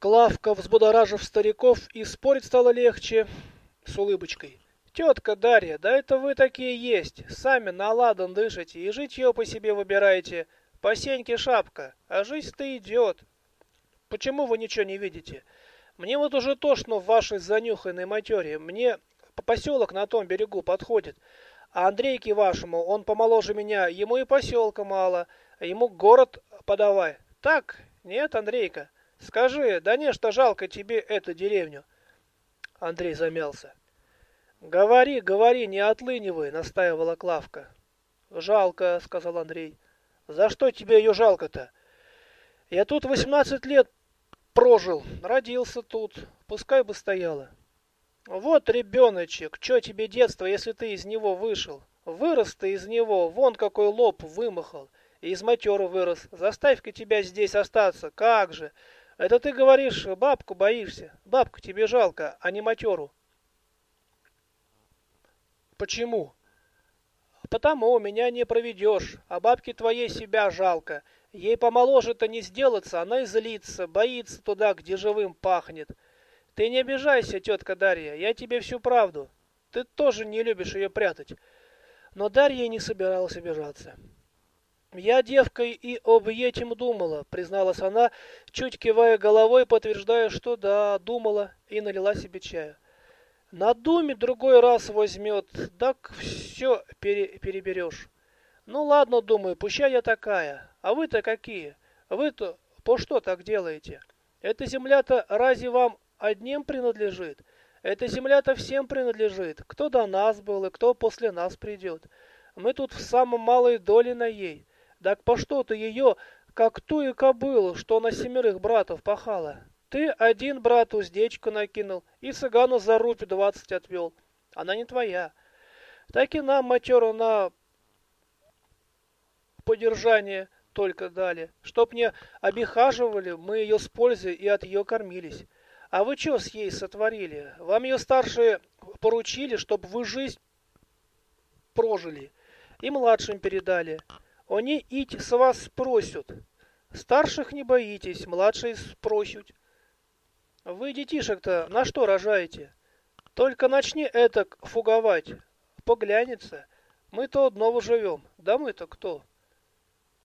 Клавка, взбудоражив стариков, и спорить стало легче с улыбочкой. «Тетка Дарья, да это вы такие есть, сами на ладан дышите и житье по себе выбираете. По сеньке шапка, а жизнь-то идет. Почему вы ничего не видите? Мне вот уже тошно в вашей занюханной матере. Мне поселок на том берегу подходит. А Андрейке вашему, он помоложе меня, ему и поселка мало, ему город подавай. Так? Нет, Андрейка? Скажи, да не, что жалко тебе эту деревню. Андрей замялся. «Говори, говори, не отлынивай», — настаивала Клавка. «Жалко», — сказал Андрей. «За что тебе ее жалко-то?» «Я тут восемнадцать лет прожил, родился тут, пускай бы стояла». «Вот ребеночек, что тебе детство, если ты из него вышел? Вырос ты из него, вон какой лоб вымахал, и из матеры вырос. Заставь-ка тебя здесь остаться, как же!» Это ты говоришь, бабку боишься. Бабку тебе жалко, а не матеру. Почему? Потому меня не проведешь, а бабке твоей себя жалко. Ей помоложе-то не сделаться, она и злится, боится туда, где живым пахнет. Ты не обижайся, тетка Дарья, я тебе всю правду. Ты тоже не любишь ее прятать. Но Дарья не собиралась обижаться. «Я девкой и об этим думала», — призналась она, чуть кивая головой, подтверждая, что да, думала, и налила себе чаю. На думе другой раз возьмет, так все пере переберешь. Ну ладно, думаю, пущай я такая. А вы-то какие? Вы-то по что так делаете? Эта земля-то разве вам одним принадлежит? Эта земля-то всем принадлежит. Кто до нас был и кто после нас придет. Мы тут в самом малой доле на ей. Так по что ты ее, как ту и кобылу, что на семерых братов пахала? Ты один брат уздечку накинул и цыгану за рупи двадцать отвел. Она не твоя. Так и нам матеру на подержание только дали. Чтоб не обихаживали, мы ее с пользой и от ее кормились. А вы что с ей сотворили? Вам ее старшие поручили, чтоб вы жизнь прожили. И младшим передали. Они ить с вас спросят. Старших не боитесь, младшие спросят. Вы детишек-то на что рожаете? Только начни это фуговать. Поглянется. Мы-то одного живем. Да мы-то кто?